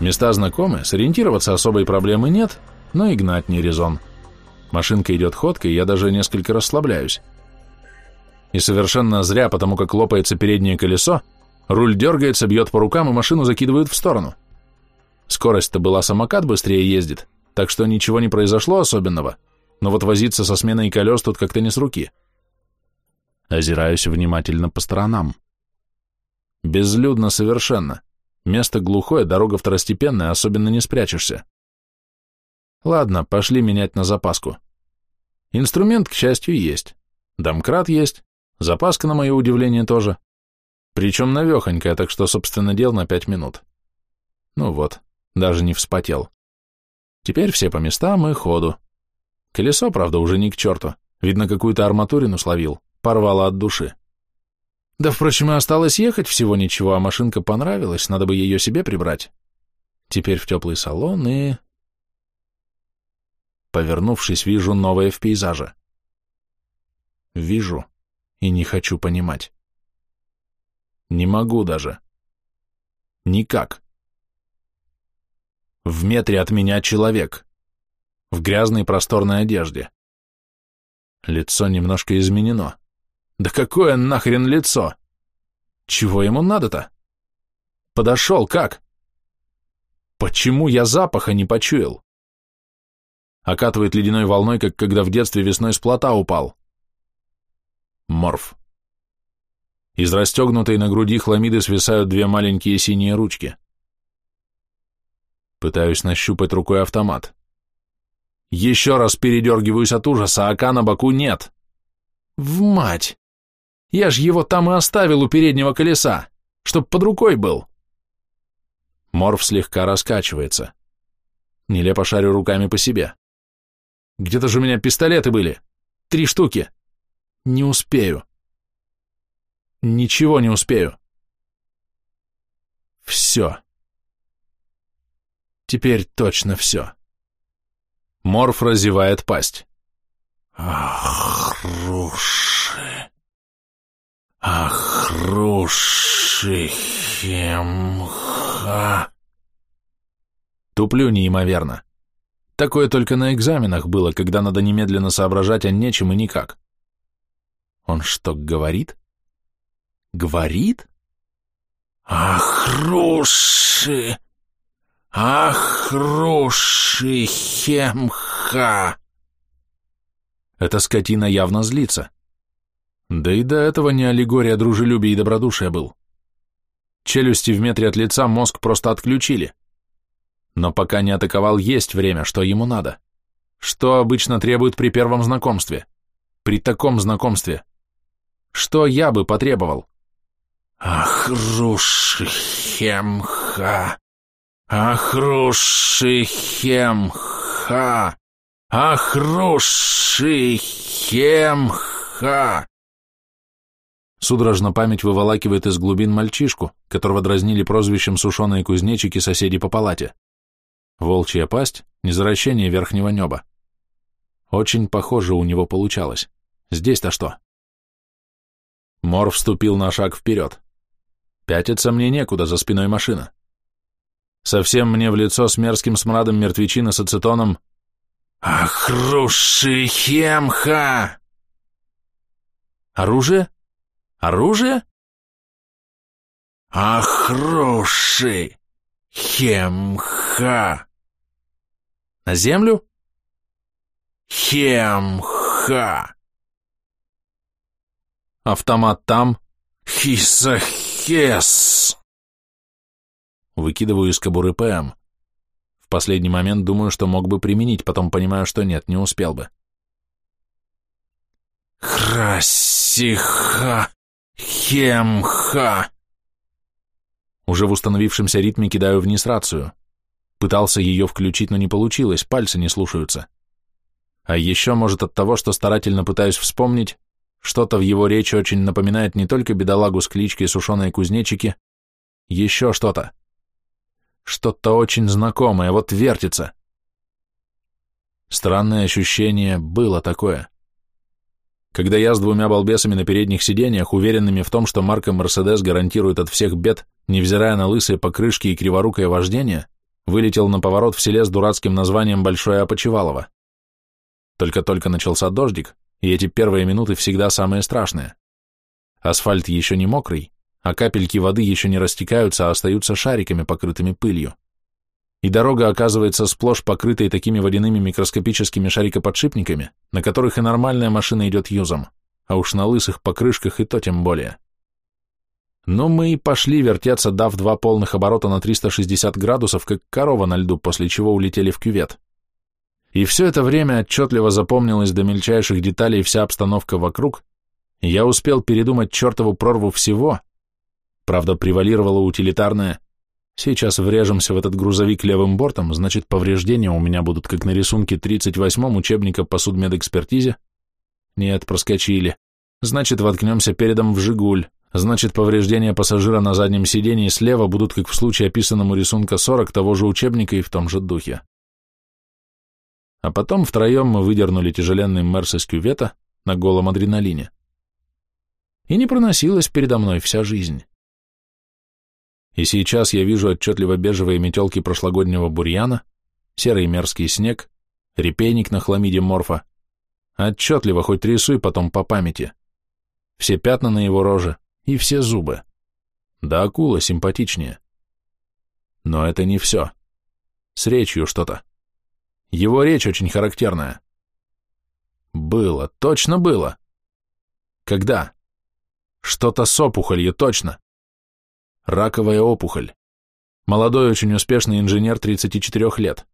Места знакомы, сориентироваться особой проблемы нет, но и гнать не резон. Машинка идет ходкой, я даже несколько расслабляюсь. И совершенно зря, потому как лопается переднее колесо, руль дергается, бьет по рукам, и машину закидывают в сторону. Скорость-то была самокат быстрее ездит, так что ничего не произошло особенного, но вот возиться со сменой колес тут как-то не с руки. Озираюсь внимательно по сторонам. Безлюдно совершенно. Место глухое, дорога второстепенная, особенно не спрячешься. Ладно, пошли менять на запаску. Инструмент, к счастью, есть. Домкрат есть, запаска, на мое удивление, тоже. Причем навехонькая, так что, собственно, дел на пять минут. Ну вот, даже не вспотел. Теперь все по местам и ходу. Колесо, правда, уже не к черту. Видно, какую-то арматурину словил, порвало от души. Да, впрочем, и осталось ехать всего ничего, а машинка понравилась, надо бы ее себе прибрать. Теперь в теплый салон и... Повернувшись, вижу новое в пейзаже. Вижу и не хочу понимать. Не могу даже. Никак. В метре от меня человек. В грязной просторной одежде. Лицо немножко изменено. Да какое нахрен лицо? Чего ему надо-то? Подошел как? Почему я запаха не почуял? Окатывает ледяной волной, как когда в детстве весной с плота упал. Морф. Из расстегнутой на груди хламиды свисают две маленькие синие ручки. Пытаюсь нащупать рукой автомат. Еще раз передергиваюсь от ужаса, а на боку нет. В мать! Я ж его там и оставил у переднего колеса, чтоб под рукой был. Морф слегка раскачивается. Нелепо шарю руками по себе. Где-то же у меня пистолеты были. Три штуки. Не успею. Ничего не успею. Все. Теперь точно все. Морф разевает пасть. Ах, руши. Ахрушихемха. Туплю неимоверно. Такое только на экзаменах было, когда надо немедленно соображать о нечем и никак. Он что, говорит? Говорит? Ахруши! Ахрушихемха! Эта скотина явно злится. Да и до этого не аллегория дружелюбия и добродушия был. Челюсти в метре от лица мозг просто отключили. Но пока не атаковал, есть время, что ему надо. Что обычно требует при первом знакомстве? При таком знакомстве? Что я бы потребовал? Ахрушихемха! Ахрушихемха! Ахрушихемха! Судорожно память выволакивает из глубин мальчишку, которого дразнили прозвищем сушеные кузнечики соседи по палате. Волчья пасть — незаращение верхнего неба. Очень похоже у него получалось. Здесь-то что? Мор вступил на шаг вперед. Пятиться мне некуда, за спиной машина. Совсем мне в лицо с мерзким смрадом мертвечины с ацетоном «Ахрушихемха!» Оружие? Оружие? Ахруши! Хемха! На землю? Хемха! Автомат там? Хисахес! Выкидываю из кобуры ПМ. В последний момент думаю, что мог бы применить, потом понимаю, что нет, не успел бы. Храсиха! Хемха! Уже в установившемся ритме кидаю вниз рацию. Пытался ее включить, но не получилось, пальцы не слушаются. А еще, может, от того, что старательно пытаюсь вспомнить, что-то в его речи очень напоминает не только бедолагу с кличкой Сушеные Кузнечики, еще что-то. Что-то очень знакомое, вот вертится. Странное ощущение было такое когда я с двумя балбесами на передних сиденьях, уверенными в том, что марка Мерседес гарантирует от всех бед, невзирая на лысые покрышки и криворукое вождение, вылетел на поворот в селе с дурацким названием Большое Опочивалово. Только-только начался дождик, и эти первые минуты всегда самые страшные. Асфальт еще не мокрый, а капельки воды еще не растекаются, а остаются шариками, покрытыми пылью. И дорога оказывается сплошь покрытой такими водяными микроскопическими шарикоподшипниками, на которых и нормальная машина идет юзом, а уж на лысых покрышках и то тем более. Но мы и пошли вертеться, дав два полных оборота на 360 градусов, как корова на льду, после чего улетели в кювет. И все это время отчетливо запомнилась до мельчайших деталей вся обстановка вокруг, я успел передумать чертову прорву всего, правда, превалировала утилитарная Сейчас врежемся в этот грузовик левым бортом, значит, повреждения у меня будут, как на рисунке 38-м учебника по судмедэкспертизе. Нет, проскочили. Значит, воткнемся передом в «Жигуль». Значит, повреждения пассажира на заднем сидении слева будут, как в случае описанном у рисунка 40 того же учебника и в том же духе. А потом втроем мы выдернули тяжеленный Мерс из кювета на голом адреналине. И не проносилась передо мной вся жизнь. И сейчас я вижу отчетливо бежевые метелки прошлогоднего бурьяна, серый мерзкий снег, репейник на хламиде морфа. Отчетливо, хоть рисуй потом по памяти. Все пятна на его роже и все зубы. Да акула симпатичнее. Но это не все. С речью что-то. Его речь очень характерная. Было, точно было. Когда? Что-то с опухолью, точно. Раковая опухоль. Молодой, очень успешный инженер 34 лет.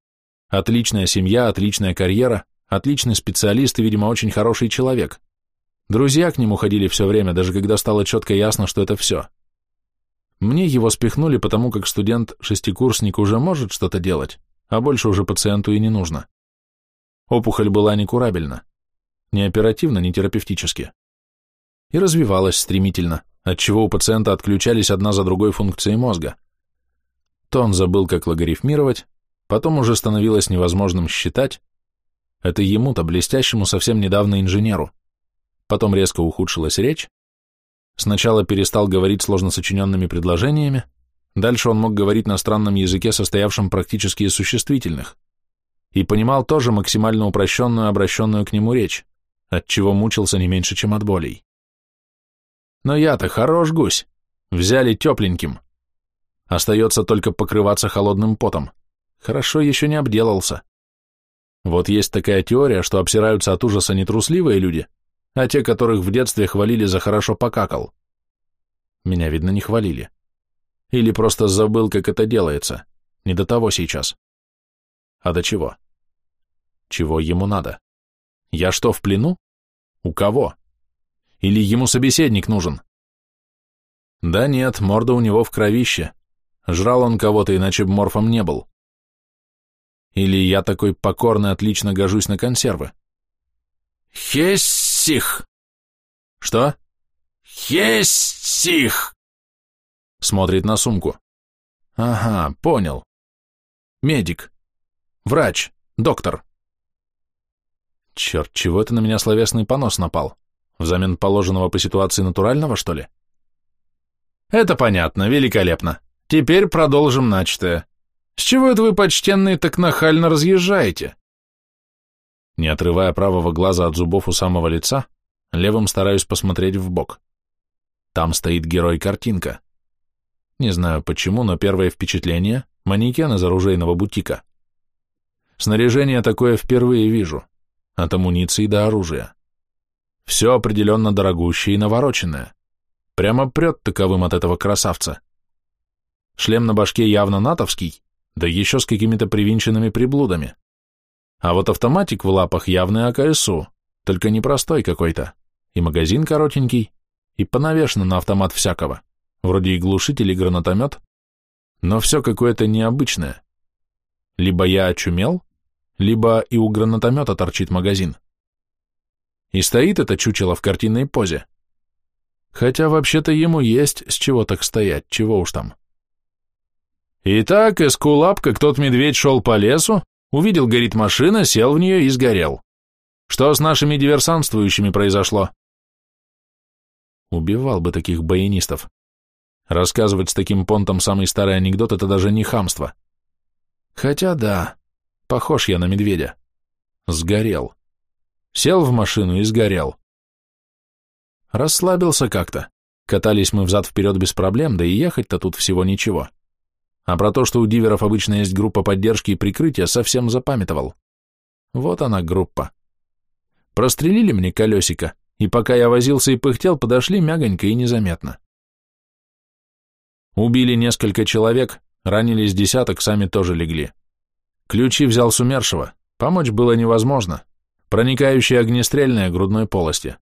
Отличная семья, отличная карьера, отличный специалист и, видимо, очень хороший человек. Друзья к нему ходили все время, даже когда стало четко ясно, что это все. Мне его спихнули, потому как студент-шестикурсник уже может что-то делать, а больше уже пациенту и не нужно. Опухоль была некурабельна. Ни оперативно, ни терапевтически. И развивалась стремительно отчего у пациента отключались одна за другой функции мозга. То он забыл, как логарифмировать, потом уже становилось невозможным считать. Это ему-то, блестящему совсем недавно инженеру. Потом резко ухудшилась речь. Сначала перестал говорить сложно сочиненными предложениями, дальше он мог говорить на странном языке, состоявшем практически из существительных, и понимал тоже максимально упрощенную, обращенную к нему речь, от чего мучился не меньше, чем от болей. Но я-то хорош гусь. Взяли тепленьким. Остается только покрываться холодным потом. Хорошо еще не обделался. Вот есть такая теория, что обсираются от ужаса не трусливые люди, а те, которых в детстве хвалили за хорошо покакал. Меня, видно, не хвалили. Или просто забыл, как это делается. Не до того сейчас. А до чего? Чего ему надо? Я что, в плену? У кого? Или ему собеседник нужен? Да нет, морда у него в кровище. Жрал он кого-то, иначе б морфом не был. Или я такой покорный отлично гожусь на консервы. Хессих! Что? Хессих! Смотрит на сумку. Ага, понял. Медик. Врач. Доктор. Черт, чего это на меня словесный понос напал? Взамен положенного по ситуации натурального, что ли? Это понятно, великолепно. Теперь продолжим начатое. С чего это вы, почтенные, так нахально разъезжаете? Не отрывая правого глаза от зубов у самого лица, левым стараюсь посмотреть в бок. Там стоит герой-картинка. Не знаю почему, но первое впечатление — манекен из оружейного бутика. Снаряжение такое впервые вижу. От амуниции до оружия. Все определенно дорогущее и навороченное. Прямо прет таковым от этого красавца. Шлем на башке явно натовский, да еще с какими-то привинченными приблудами. А вот автоматик в лапах явный АКСУ, только непростой какой-то. И магазин коротенький, и понавешено на автомат всякого, вроде и глушитель, и гранатомет, но все какое-то необычное. Либо я очумел, либо и у гранатомета торчит магазин. И стоит это чучело в картинной позе. Хотя вообще-то ему есть с чего так стоять, чего уж там. Итак, Эскулап, как тот медведь шел по лесу, увидел, горит машина, сел в нее и сгорел. Что с нашими диверсантствующими произошло? Убивал бы таких баянистов. Рассказывать с таким понтом самый старый анекдот — это даже не хамство. Хотя да, похож я на медведя. Сгорел. Сел в машину и сгорел. Расслабился как-то. Катались мы взад-вперед без проблем, да и ехать-то тут всего ничего. А про то, что у диверов обычно есть группа поддержки и прикрытия, совсем запамятовал. Вот она группа. Прострелили мне колесико, и пока я возился и пыхтел, подошли мягонько и незаметно. Убили несколько человек, ранились десяток, сами тоже легли. Ключи взял с умершего, помочь было невозможно. Проникающая огнестрельная грудной полости.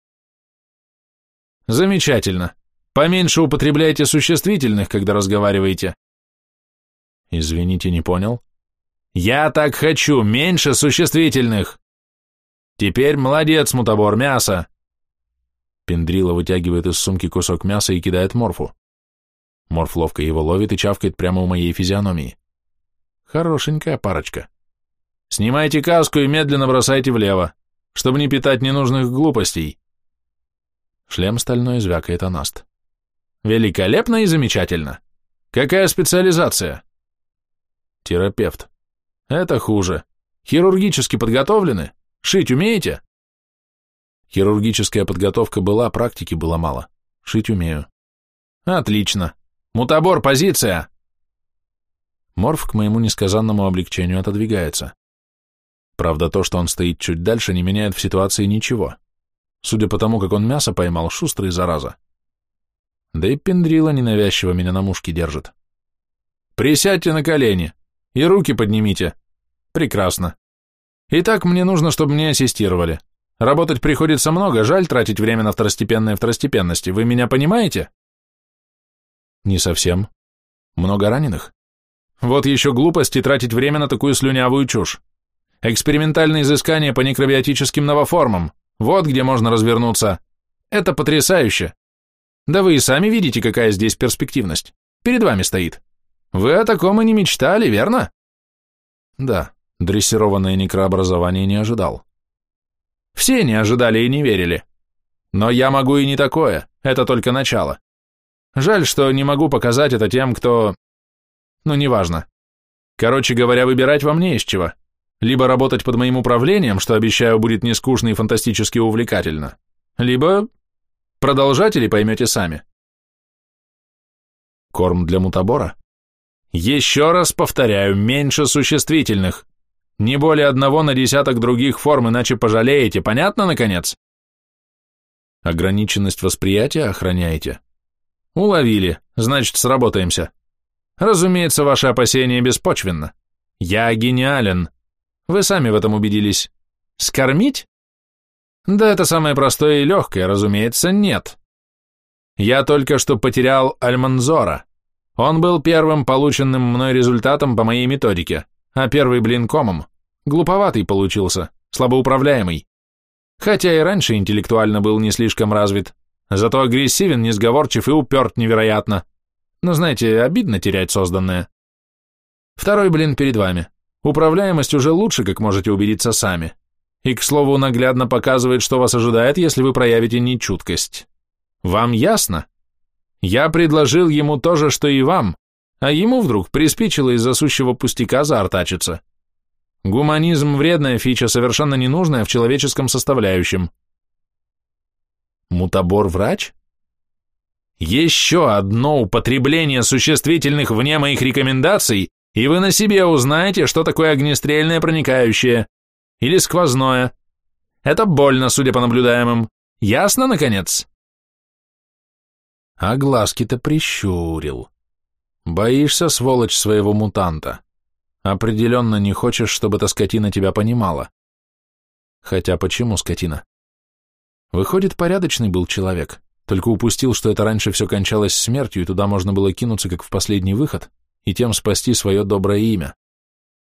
Замечательно. Поменьше употребляйте существительных, когда разговариваете. Извините, не понял. Я так хочу, меньше существительных. Теперь молодец, мутабор, мясо. Пендрила вытягивает из сумки кусок мяса и кидает морфу. Морф ловко его ловит и чавкает прямо у моей физиономии. Хорошенькая парочка. Снимайте каску и медленно бросайте влево, чтобы не питать ненужных глупостей. Шлем стальной звякает Анаст. Великолепно и замечательно. Какая специализация? Терапевт. Это хуже. Хирургически подготовлены? Шить умеете? Хирургическая подготовка была, практики было мало. Шить умею. Отлично. Мутабор, позиция! Морф к моему несказанному облегчению отодвигается. Правда, то, что он стоит чуть дальше, не меняет в ситуации ничего. Судя по тому, как он мясо поймал, шустрый зараза. Да и пендрила ненавязчиво меня на мушке держит. Присядьте на колени и руки поднимите. Прекрасно. Итак, мне нужно, чтобы мне ассистировали. Работать приходится много, жаль тратить время на второстепенные второстепенности. Вы меня понимаете? Не совсем. Много раненых? Вот еще глупости тратить время на такую слюнявую чушь. Экспериментальные изыскания по некробиотическим новоформам. Вот где можно развернуться. Это потрясающе. Да вы и сами видите, какая здесь перспективность. Перед вами стоит. Вы о таком и не мечтали, верно? Да, дрессированное некрообразование не ожидал. Все не ожидали и не верили. Но я могу и не такое, это только начало. Жаль, что не могу показать это тем, кто... Ну, неважно. Короче говоря, выбирать вам не из чего. Либо работать под моим управлением, что, обещаю, будет не скучно и фантастически увлекательно, либо продолжать или поймете сами. Корм для мутабора? Еще раз повторяю, меньше существительных. Не более одного на десяток других форм, иначе пожалеете, понятно, наконец? Ограниченность восприятия охраняете? Уловили, значит, сработаемся. Разумеется, ваше опасение беспочвенно. Я гениален. Вы сами в этом убедились. Скормить? Да это самое простое и легкое, разумеется, нет. Я только что потерял Альманзора. Он был первым полученным мной результатом по моей методике, а первый блин комом. Глуповатый получился, слабоуправляемый. Хотя и раньше интеллектуально был не слишком развит, зато агрессивен, несговорчив и уперт невероятно. Но знаете, обидно терять созданное. Второй блин перед вами. Управляемость уже лучше, как можете убедиться сами. И, к слову, наглядно показывает, что вас ожидает, если вы проявите нечуткость. Вам ясно? Я предложил ему то же, что и вам, а ему вдруг приспичило из-за сущего пустяка заортачиться. Гуманизм – вредная фича, совершенно ненужная в человеческом составляющем. Мутабор-врач? Еще одно употребление существительных вне моих рекомендаций, и вы на себе узнаете, что такое огнестрельное проникающее или сквозное. Это больно, судя по наблюдаемым. Ясно, наконец? А глазки-то прищурил. Боишься, сволочь, своего мутанта. Определенно не хочешь, чтобы эта скотина тебя понимала. Хотя почему скотина? Выходит, порядочный был человек, только упустил, что это раньше все кончалось смертью, и туда можно было кинуться, как в последний выход, и тем спасти свое доброе имя.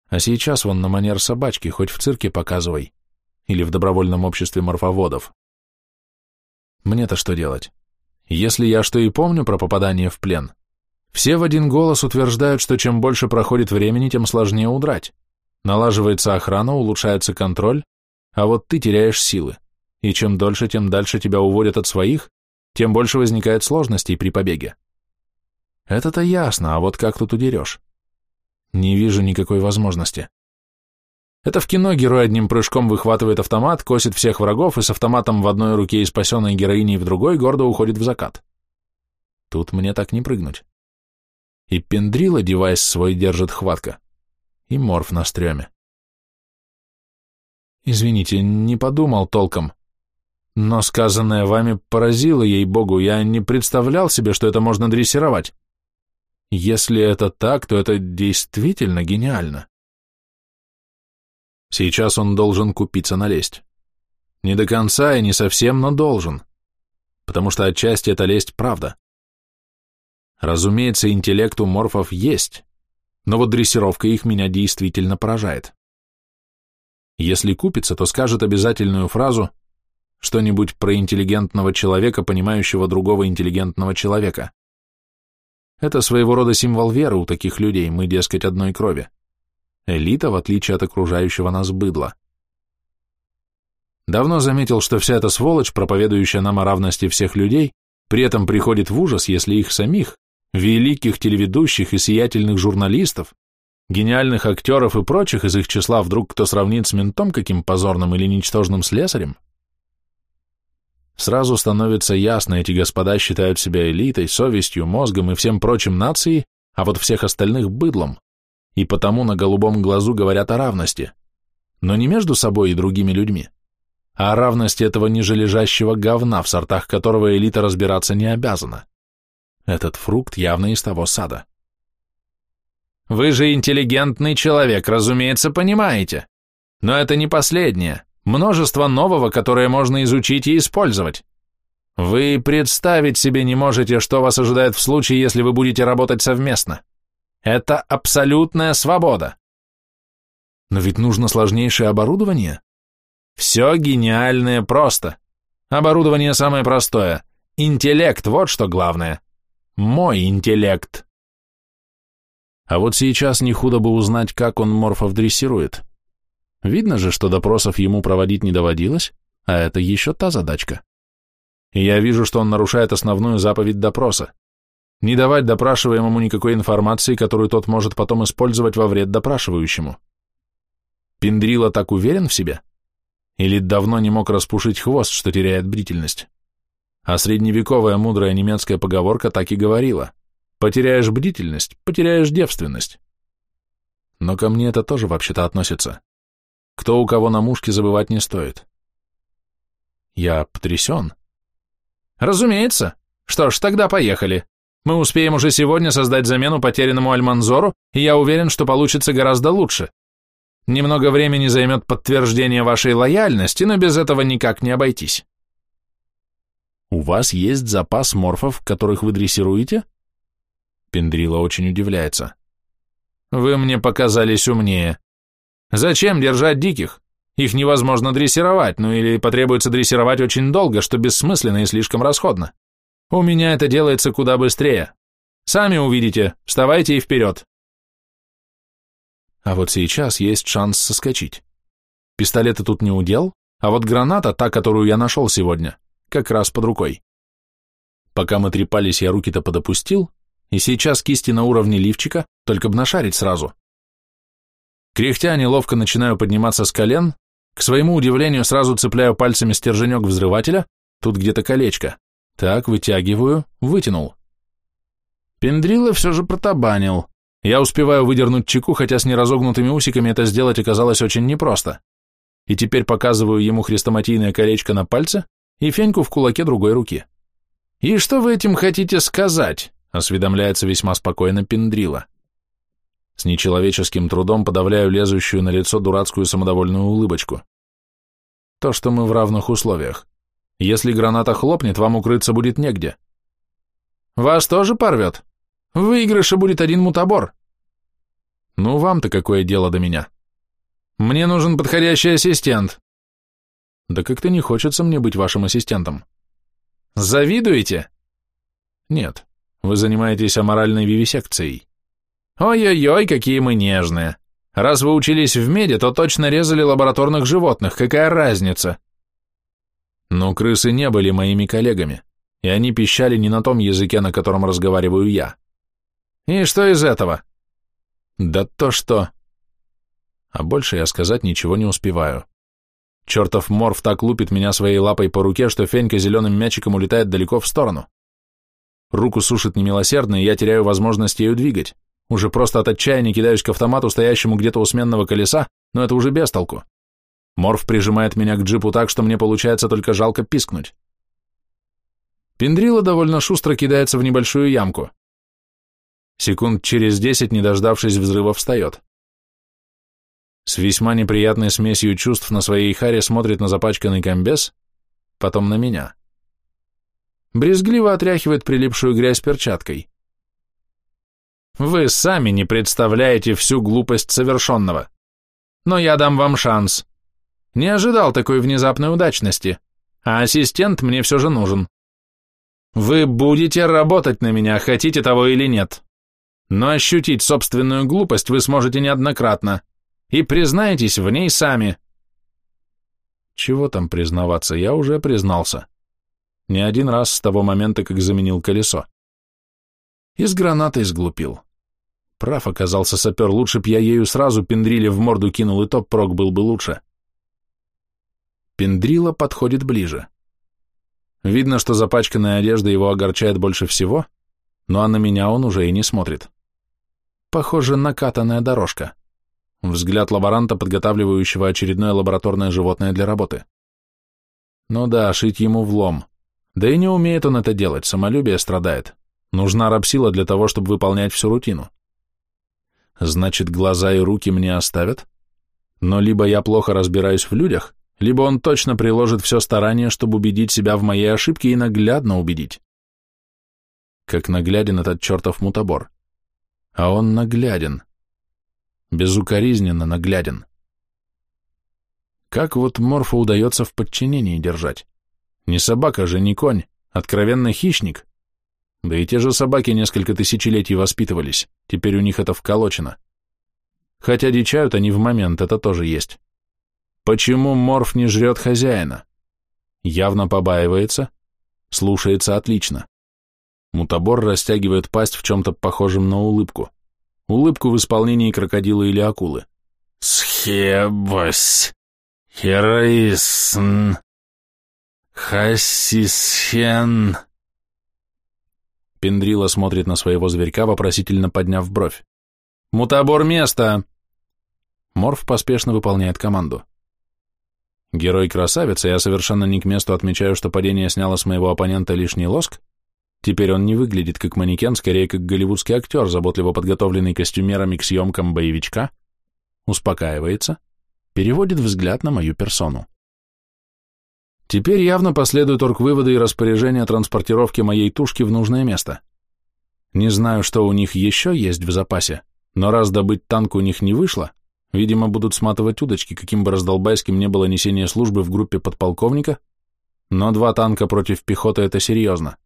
А сейчас вон на манер собачки, хоть в цирке показывай, или в добровольном обществе морфоводов. Мне-то что делать? Если я что и помню про попадание в плен, все в один голос утверждают, что чем больше проходит времени, тем сложнее удрать. Налаживается охрана, улучшается контроль, а вот ты теряешь силы и чем дольше, тем дальше тебя уводят от своих, тем больше возникает сложностей при побеге. Это-то ясно, а вот как тут удерешь? Не вижу никакой возможности. Это в кино герой одним прыжком выхватывает автомат, косит всех врагов и с автоматом в одной руке и спасенной героиней в другой гордо уходит в закат. Тут мне так не прыгнуть. И пендрила девайс свой держит хватка, и морф на стреме. Извините, не подумал толком. Но сказанное вами поразило, ей-богу, я не представлял себе, что это можно дрессировать. Если это так, то это действительно гениально. Сейчас он должен купиться на лесть. Не до конца и не совсем, но должен. Потому что отчасти это лесть правда. Разумеется, интеллект у морфов есть, но вот дрессировка их меня действительно поражает. Если купится, то скажет обязательную фразу что-нибудь про интеллигентного человека, понимающего другого интеллигентного человека. Это своего рода символ веры у таких людей, мы, дескать, одной крови. Элита, в отличие от окружающего нас быдла. Давно заметил, что вся эта сволочь, проповедующая нам о равности всех людей, при этом приходит в ужас, если их самих, великих телеведущих и сиятельных журналистов, гениальных актеров и прочих из их числа вдруг кто сравнит с ментом каким позорным или ничтожным слесарем? Сразу становится ясно, эти господа считают себя элитой, совестью, мозгом и всем прочим нацией, а вот всех остальных быдлом, и потому на голубом глазу говорят о равности, но не между собой и другими людьми, а о равности этого нижележащего говна, в сортах которого элита разбираться не обязана. Этот фрукт явно из того сада. Вы же интеллигентный человек, разумеется, понимаете. Но это не последнее. Множество нового, которое можно изучить и использовать. Вы представить себе не можете, что вас ожидает в случае, если вы будете работать совместно. Это абсолютная свобода. Но ведь нужно сложнейшее оборудование. Все гениальное просто. Оборудование самое простое. Интеллект, вот что главное. Мой интеллект. А вот сейчас не худо бы узнать, как он морфов дрессирует. Видно же, что допросов ему проводить не доводилось, а это еще та задачка. И я вижу, что он нарушает основную заповедь допроса. Не давать допрашиваемому никакой информации, которую тот может потом использовать во вред допрашивающему. Пиндрила так уверен в себе? Или давно не мог распушить хвост, что теряет бдительность? А средневековая мудрая немецкая поговорка так и говорила. Потеряешь бдительность, потеряешь девственность. Но ко мне это тоже вообще-то относится. Кто у кого на мушке забывать не стоит. Я потрясен. Разумеется. Что ж, тогда поехали. Мы успеем уже сегодня создать замену потерянному Альманзору, и я уверен, что получится гораздо лучше. Немного времени займет подтверждение вашей лояльности, но без этого никак не обойтись. У вас есть запас морфов, которых вы дрессируете? Пендрила очень удивляется. Вы мне показались умнее. Зачем держать диких? Их невозможно дрессировать, ну или потребуется дрессировать очень долго, что бессмысленно и слишком расходно. У меня это делается куда быстрее. Сами увидите, вставайте и вперед. А вот сейчас есть шанс соскочить. Пистолеты тут не удел, а вот граната, та, которую я нашел сегодня, как раз под рукой. Пока мы трепались, я руки-то подопустил, и сейчас кисти на уровне лифчика, только б нашарить сразу. Кряхтя неловко начинаю подниматься с колен, к своему удивлению сразу цепляю пальцами стерженек взрывателя, тут где-то колечко. Так, вытягиваю, вытянул. Пендрила все же протабанил. Я успеваю выдернуть чеку, хотя с неразогнутыми усиками это сделать оказалось очень непросто. И теперь показываю ему хрестоматийное колечко на пальце и феньку в кулаке другой руки. «И что вы этим хотите сказать?» осведомляется весьма спокойно Пендрила. С нечеловеческим трудом подавляю лезущую на лицо дурацкую самодовольную улыбочку. То, что мы в равных условиях. Если граната хлопнет, вам укрыться будет негде. Вас тоже порвет? В выигрыше будет один мутабор. Ну, вам-то какое дело до меня? Мне нужен подходящий ассистент. Да как-то не хочется мне быть вашим ассистентом. Завидуете? Нет. Вы занимаетесь аморальной вивисекцией. Ой-ой-ой, какие мы нежные. Раз вы учились в меди, то точно резали лабораторных животных, какая разница? Но крысы не были моими коллегами, и они пищали не на том языке, на котором разговариваю я. И что из этого? Да то что... А больше я сказать ничего не успеваю. Чертов морф так лупит меня своей лапой по руке, что фенька зеленым мячиком улетает далеко в сторону. Руку сушит немилосердно, и я теряю возможность ею двигать. Уже просто от отчаяния кидаюсь к автомату, стоящему где-то у сменного колеса, но это уже без толку. Морф прижимает меня к джипу так, что мне получается только жалко пискнуть. Пендрила довольно шустро кидается в небольшую ямку. Секунд через десять, не дождавшись взрыва, встает. С весьма неприятной смесью чувств на своей харе смотрит на запачканный комбез, потом на меня. Брезгливо отряхивает прилипшую грязь перчаткой. Вы сами не представляете всю глупость совершенного. Но я дам вам шанс. Не ожидал такой внезапной удачности, а ассистент мне все же нужен. Вы будете работать на меня, хотите того или нет. Но ощутить собственную глупость вы сможете неоднократно. И признаетесь в ней сами. Чего там признаваться, я уже признался. Не один раз с того момента, как заменил колесо. Из граната изглупил. Прав оказался сапер, лучше б я ею сразу пендриле в морду кинул, и то прок был бы лучше. Пендрила подходит ближе. Видно, что запачканная одежда его огорчает больше всего, но а на меня он уже и не смотрит. Похоже, накатанная дорожка. Взгляд лаборанта, подготавливающего очередное лабораторное животное для работы. Ну да, шить ему влом. Да и не умеет он это делать, самолюбие страдает. Нужна рабсила для того, чтобы выполнять всю рутину. Значит, глаза и руки мне оставят? Но либо я плохо разбираюсь в людях, либо он точно приложит все старание, чтобы убедить себя в моей ошибке и наглядно убедить. Как нагляден этот чертов мутабор. А он нагляден. Безукоризненно нагляден. Как вот Морфу удается в подчинении держать? Не собака же, не конь, откровенно хищник. Да и те же собаки несколько тысячелетий воспитывались, теперь у них это вколочено. Хотя дичают они в момент, это тоже есть. Почему Морф не жрет хозяина? Явно побаивается, слушается отлично. Мутабор растягивает пасть в чем-то похожем на улыбку. Улыбку в исполнении крокодила или акулы. «Схебось, хероисн, хасисхен...» Пендрила смотрит на своего зверька, вопросительно подняв бровь. «Мутабор, место!» Морф поспешно выполняет команду. Герой красавец, я совершенно не к месту отмечаю, что падение сняло с моего оппонента лишний лоск. Теперь он не выглядит как манекен, скорее как голливудский актер, заботливо подготовленный костюмерами к съемкам боевичка, успокаивается, переводит взгляд на мою персону. Теперь явно последуют орг-выводы и распоряжения о транспортировке моей тушки в нужное место. Не знаю, что у них еще есть в запасе, но раз добыть танк у них не вышло, Видимо, будут сматывать удочки, каким бы раздолбайским не было несение службы в группе подполковника, но два танка против пехоты — это серьезно.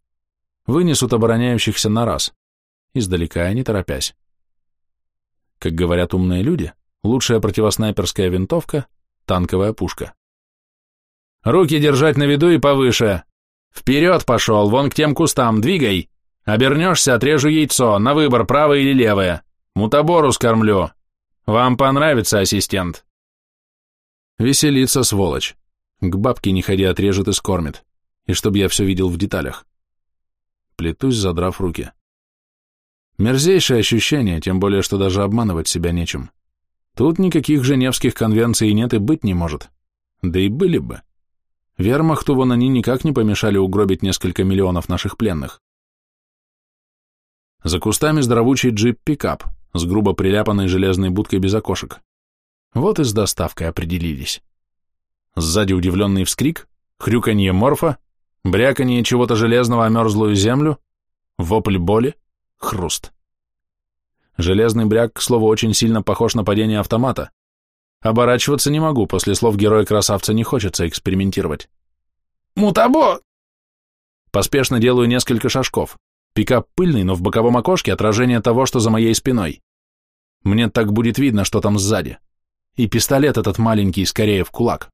Вынесут обороняющихся на раз, издалека и не торопясь. Как говорят умные люди, лучшая противоснайперская винтовка — танковая пушка. «Руки держать на виду и повыше! Вперед пошел, вон к тем кустам, двигай! Обернешься, отрежу яйцо, на выбор, правое или левое. Мутабору скормлю, вам понравится, ассистент. Веселится, сволочь. К бабке не ходи, отрежет и скормит. И чтоб я все видел в деталях. Плетусь, задрав руки. Мерзейшее ощущение, тем более, что даже обманывать себя нечем. Тут никаких женевских конвенций нет и быть не может. Да и были бы. Вермахту вон они никак не помешали угробить несколько миллионов наших пленных. За кустами здоровучий джип-пикап, с грубо приляпанной железной будкой без окошек. Вот и с доставкой определились. Сзади удивленный вскрик, хрюканье морфа, бряканье чего-то железного о мерзлую землю, вопль боли, хруст. Железный бряк, к слову, очень сильно похож на падение автомата. Оборачиваться не могу, после слов героя-красавца не хочется экспериментировать. «Мутабо!» Поспешно делаю несколько шажков. Пикап пыльный, но в боковом окошке отражение того, что за моей спиной. Мне так будет видно, что там сзади. И пистолет этот маленький, скорее в кулак.